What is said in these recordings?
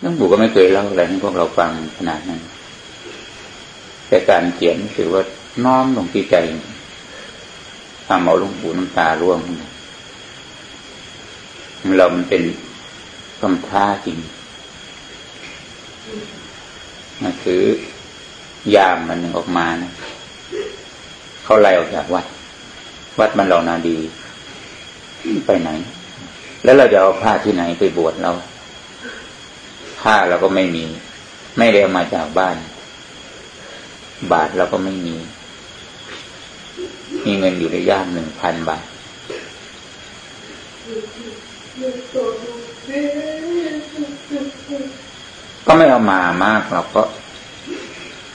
หลวงปู่ก็ไม่เคยเล่าอะไรให้พวกเราฟังขนาดนั้น แต่การเขียนถือว่าน้อมลงที่ใจทำเอาหลวงปู่น้ำตาร่วงเรามันเป็นคำท้าจริงมันคือยามมันหนึ่งออกมานะเขาไล่ออกจากวัด วัดมันเหล่านาดี ไปไหน แล้วเราจะเอาผ้าที่ไหนไปบวชเรา ผ้าเราก็ไม่มี ไม่ได้เอามาจากบ้าน บาทเราก็ไม่มี มีเงินอยู่ในย่ามหนึ่งพันบาท ก็ไม่เอามามากเราก็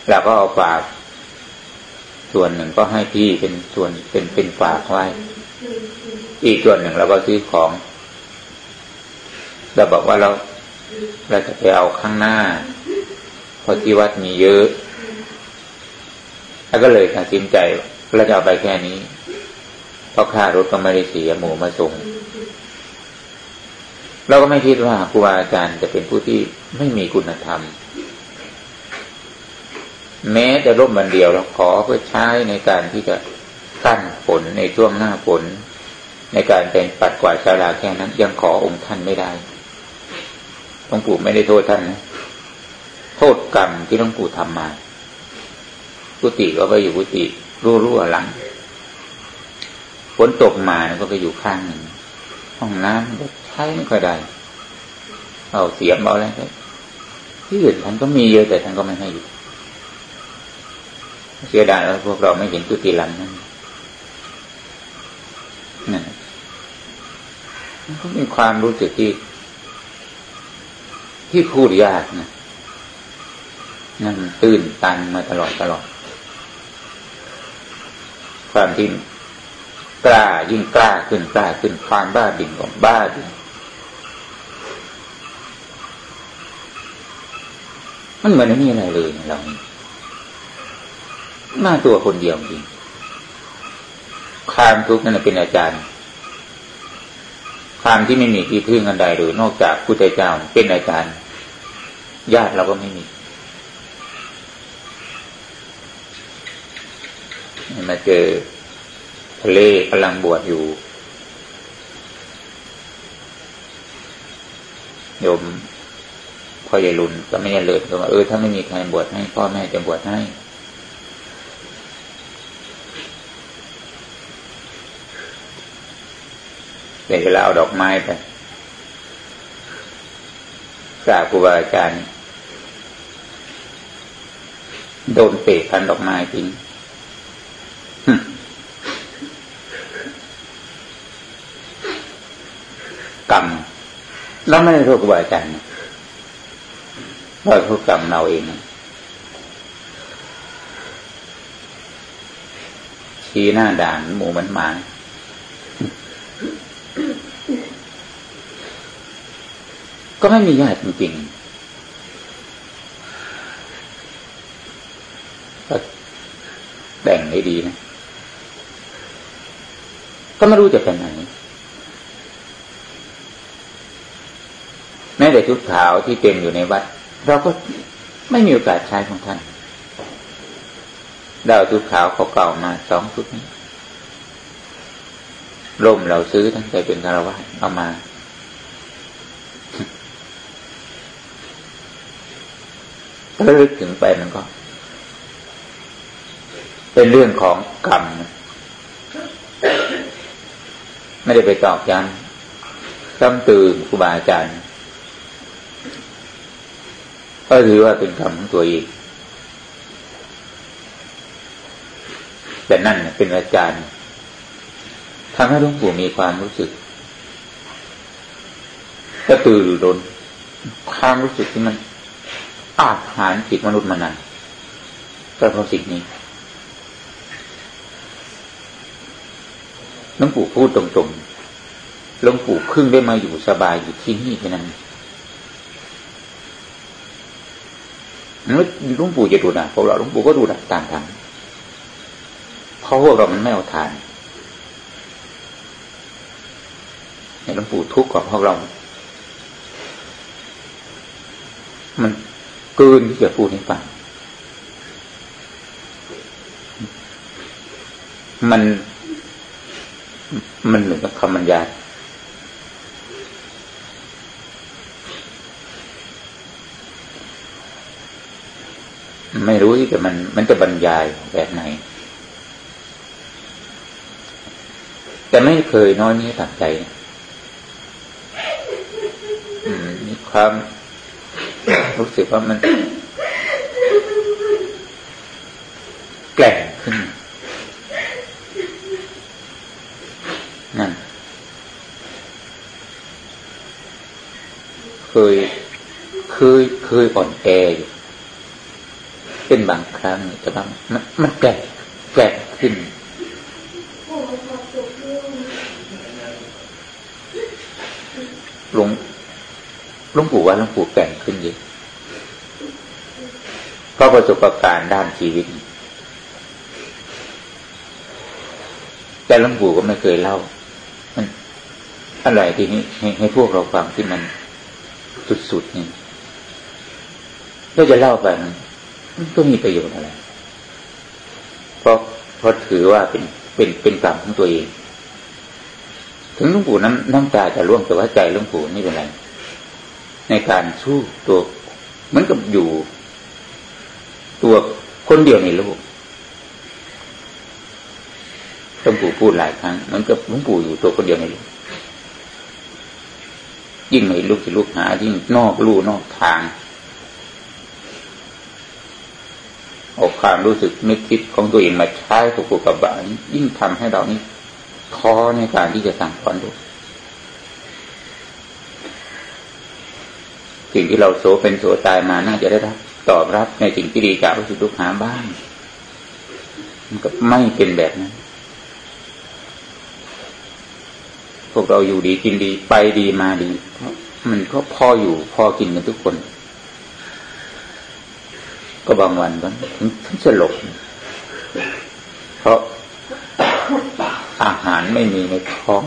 เราก็เอาฝาก ส่วนหนึ่งก็ให้พี่เป็นส่วนเป็นเป็นฝากไว้ อีกส่วนหนึ่งเราก็ซื้อของเราบอกว่าเรา เราจะไปเอาข้างหน้าเพราะที่วัดมีเยอะ แล้วก็เลยตัดสินใจเราจะเอาไปแค่นี้ เพราะค่ารถก็ไม่ได้เสียหมูมาส่ง เราก็ไม่คิดว่าครูบาอาจารย์จะเป็นผู้ที่ไม่มีคุณธรรม แม้จะร่มวันเดียวเราขอเพื่อใช้ในการที่จะกั้นฝนในช่วงหน้าฝนในการเป็นปัดกวาดชาลาแค่นั้นยังขอองค์ท่านไม่ได้ หลวงปู่ไม่ได้โทษท่านนะโทษกรรมที่หลวงปู่ทำมากุฏิก็ไปอยู่กุฏิรั่วๆหลังฝนตกมาก็ไปอยู่ข้างหนึ่งห้องน้ำก็ใช้ไม่ค่อยได้เอาเสียมเอาอะไรที่อื่นท่านก็มีเยอะแต่ท่านก็ไม่ให้อยู่เสียดายแล้วพวกเราไม่เห็นกุฏิหลังนั้นนั่มันก็มีความรู้สึกที่ ที่พูดยากนะนั่นตื้นตันมาตลอดตลอด ความที่กล้ายิ่งกล้าขึ้นกล้าขึ้นความบ้าบิ่นของบ้าบิ่นมันเหมือนไม่มีอะไรเลยเราหน้าตัวคนเดียวจริงความทุกข์นั่นเป็นอาจารย์ ความที่ไม่มีที่พึ่งอันใดหรือนอกจากพุทธเจ้าเป็นอาจารย์ ญาติเราก็ไม่มีมาเจอทะเลกำลังบวชอยู่โยมพ่อใหญ่ลุนก็ไม่ได้เลยก็ว่าเออถ้าไม่มีใครบวชให้พ่อแม่จะบวชให้ แต่เวลาเอาดอกไม้ไปกราบครูบาอาจารย์โดนเตะพันดอกไม้ทิ้งกรรมเราไม่ได้โทษครูบาอาจารย์เราโทษกรรมเราเองชี้หน้าด่านหมูมันมา ก็ไม่มีญาติจริงๆก็แบ่งให้ดีนะ ก็ไม่รู้จะเป็นไหนแม้แต่ชุดขาวที่เต็มอยู่ในวัด เราก็ไม่มีโอกาสใช้ของท่านดาวชุดขาวเขาเก่ามาสองชุดนี้ร่มเราซื้อตั้งแต่เป็นคารวะเอามา ถ้าลึกถึงไปมันก็ เป็นเรื่องของกรรมไม่ได้ไปตอกย้ำซ้ำตื่นครูบาอาจารย์ก็ถือว่าเป็นกรรมของตัวเองแต่นั่นเป็นอาจารย์ทำให้หลวงปู่มีความรู้สึกกระตือรือร้นความรู้สึกที่มัน อาหารจิตมนุษย์มานานก็เพราะสิ่งนี้หลวงปู่พูดตรงๆหลวงปู่ครึ่งได้มาอยู่สบายอยู่ที่นี่แค่นั้นนึกหลวงปู่จะดูนะพวกเราหลวงปู่ก็ดูนะต่างทางเพราะพวกเรามันไม่เอาทานหลวงปู่ทุกข์กว่าพวกเรา มัน เกินที่จะพูดให้ฟังมัน มันเหมือนกับคำบรรยายไม่รู้ที่แต่มัน มันจะบรรยายแบบไหน แต่ไม่เคยน้อยนี้ตัดใจมีความ รู้สึกว่ามัน แกล่งขึ้น นั่น เคย เคย เคยอ่อนแออยู่เป็นบางครั้งแต่บางมันมันแกล่งแกล่งขึ้นหลวง ลวงปู่ว่าหลวงปู่แก่งขึ้นเยอะเพราะประสบการณ์ด้านชีวิต แต่หลวงปู่ก็ไม่เคยเล่า มันอะไรทีนี้ให้ให้พวกเราฟังที่มันสุดๆนี่ถ้าจะเล่าไปมันก็มีประโยชน์อะไร เพราะเพราะถือว่าเป็นเป็นเป็นกรรมของตัวเอง ถึงหลวงปู่น้ำน้ำตาจะร่วงแต่ว่าใจหลวงปู่นี่เป็นไร ในการสู้ตัวเหมือนกับอยู่ ตัวคนเดียวในโลกหลวงปู่พูดหลายครั้งเหมือนกับหลวงปู่อยู่ตัวคนเดียวในโลกยิ่งไม่ลุกจะลุกหายิ่งนอกลู่นอกทางเอาความรู้สึกนึกคิดของตัวเองมาใช้ตัวกุกับบายิ่งทำให้เรานี่ท้อในการที่จะสั่งสอนดู สิ่งที่เราโสเป็นโสตายมาน่าจะได้รับ ตอบรับในสิ่งที่ดีจากรู้สึกทุกหาบ้างมันก็ไม่เป็นแบบนั้น พวกเราอยู่ดีกินดีไปดีมาดี มันก็พออยู่พอกินกันทุกคน ก็บางวันก็ถึงถึงสลบเพราะอาหารไม่มีในท้อง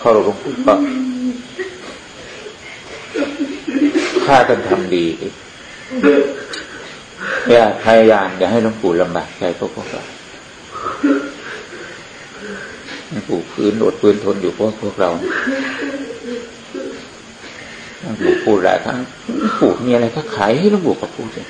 เขาหลวงปู่ ก็ข้ากันทำดีอย่าพยายามอย่าให้หลวงปู่ลำบากใจพวกพวกเราหลวงปู่พื้นอดพื้นทนอยู่พวกพวกเราหลวงปู่พูดหลายครั้งหลวงปู่มีอะไรก็ขายให้หลวงปู่ก็พูดเลย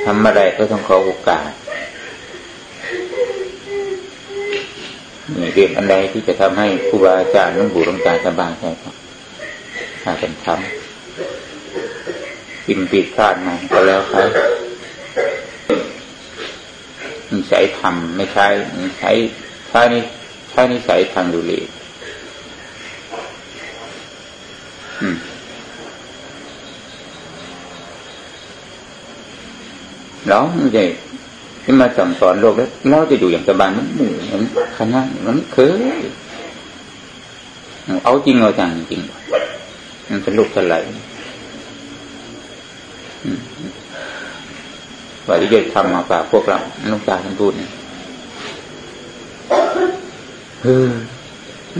ทำอะไรก็ต้องขอโอกาสมีเรื่องอะไรที่จะทำให้ครูบาอาจารย์หลวงปู่หลวงตาสบายใจครับถ้าเป็นทำกินปิดพลาดมาก็แล้วครับนิสัยทำไม่ใช่นิสัยใช้นี่ใช้นิสัยทางดูเลอืม เราไม่ใช่ที่มาสั่งสอนโลกแล้ว เราจะอยู่อย่างสบายมันเหมือนคณะมันเคยเอาจริงเอาจังจริงมันเป็นลูกสลายว่าที่จะทำมาฝากพวกเราลูกตาท่านพูดเนี่ยเฮ้ย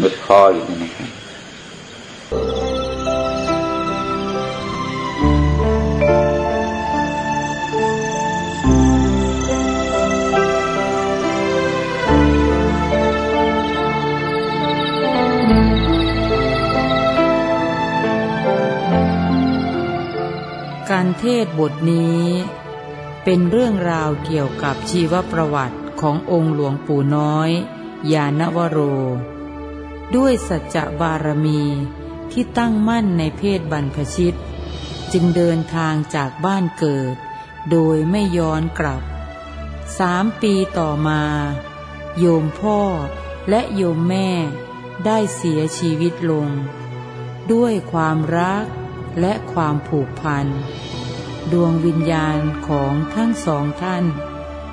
มดคออยู่นี่นะครับ เทศบทนี้ เป็นเรื่องราวเกี่ยวกับชีวประวัติขององค์หลวงปู่น้อยยานวโร ด้วยสัจจะบารมีที่ตั้งมั่นในเพศบรรพชิต จึงเดินทางจากบ้านเกิด โดยไม่ย้อนกลับสามปีต่อมา โยมพ่อและโยมแม่ได้เสียชีวิตลง ด้วยความรักและความผูกพัน ดวงวิญญาณของทั้งสองท่าน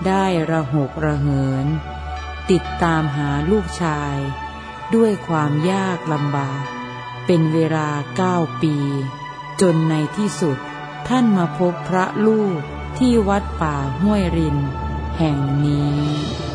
ได้ระหกระเหิน ติดตามหาลูกชาย ด้วยความยากลำบาก เป็นเวลาเก้าปี จนในที่สุดท่านมาพบพระลูกที่วัดป่าห้วยริน แห่งนี้